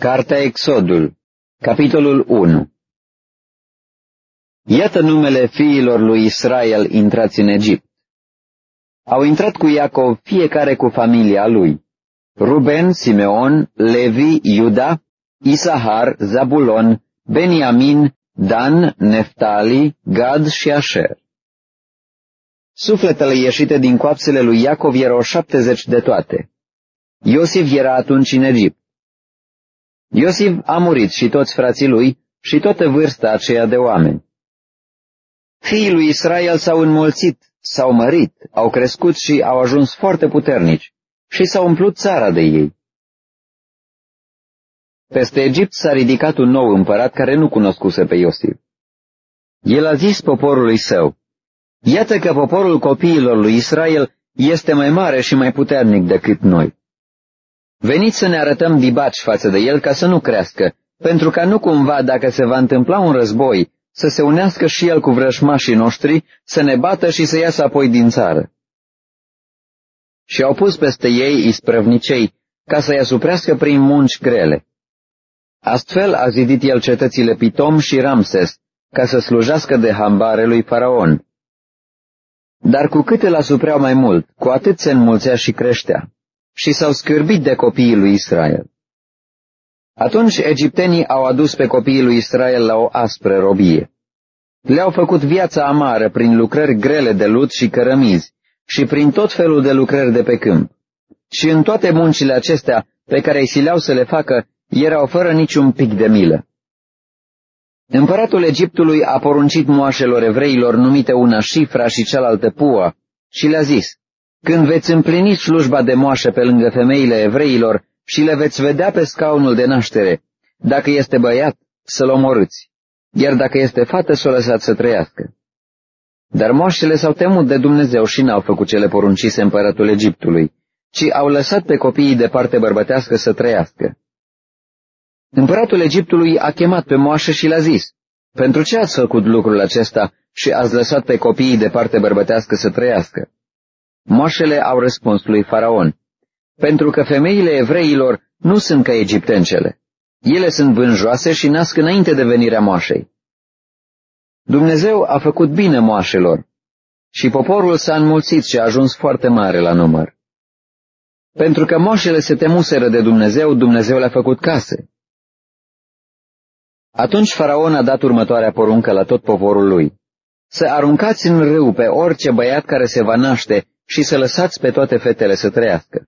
Cartea Exodul, capitolul 1 Iată numele fiilor lui Israel intrați în Egipt. Au intrat cu Iacov fiecare cu familia lui. Ruben, Simeon, Levi, Iuda, Isahar, Zabulon, Beniamin, Dan, Neftali, Gad și Asher. Sufletele ieșite din coapsele lui Iacov erau șaptezeci de toate. Iosif era atunci în Egipt. Iosif a murit și toți frații lui și toată vârsta aceea de oameni. Fiii lui Israel s-au înmulțit, s-au mărit, au crescut și au ajuns foarte puternici și s-au umplut țara de ei. Peste Egipt s-a ridicat un nou împărat care nu cunoscuse pe Iosif. El a zis poporului său, Iată că poporul copiilor lui Israel este mai mare și mai puternic decât noi. Veniți să ne arătăm dibaci față de el ca să nu crească, pentru ca nu cumva, dacă se va întâmpla un război, să se unească și el cu vrășmașii noștri, să ne bată și să iasă apoi din țară. Și au pus peste ei isprăvnicei, ca să-i asuprească prin munci grele. Astfel a zidit el cetățile Pitom și Ramses, ca să slujească de hambare lui Faraon. Dar cu cât îl asupreau mai mult, cu atât se înmulțea și creștea și s-au scârbit de copiii lui Israel. Atunci egiptenii au adus pe copiii lui Israel la o aspră robie. Le-au făcut viața amară prin lucrări grele de lut și cărămizi și prin tot felul de lucrări de pe câmp. Și în toate muncile acestea pe care îi sileau să le facă, erau fără niciun pic de milă. Împăratul Egiptului a poruncit moașelor evreilor numite una Șifra și cealaltă Pua și le-a zis, când veți împlini slujba de moașă pe lângă femeile evreilor și le veți vedea pe scaunul de naștere, dacă este băiat, să-l omorâți, iar dacă este fată, să o lăsați să trăiască. Dar moașele s-au temut de Dumnezeu și n-au făcut cele poruncise împăratul Egiptului, ci au lăsat pe copiii de parte bărbătească să trăiască. Împăratul Egiptului a chemat pe moașă și le-a zis, Pentru ce ați făcut lucrul acesta și ați lăsat pe copiii de parte bărbătească să trăiască? Moașele au răspuns lui Faraon, pentru că femeile evreilor nu sunt ca egiptencele. Ele sunt vânjoase și nasc înainte de venirea moașei. Dumnezeu a făcut bine moașelor și poporul s-a înmulțit și a ajuns foarte mare la număr. Pentru că moașele se temuseră de Dumnezeu, Dumnezeu le-a făcut case. Atunci Faraon a dat următoarea poruncă la tot poporul lui. Să aruncați în râu pe orice băiat care se va naște și să lăsați pe toate fetele să trăiască.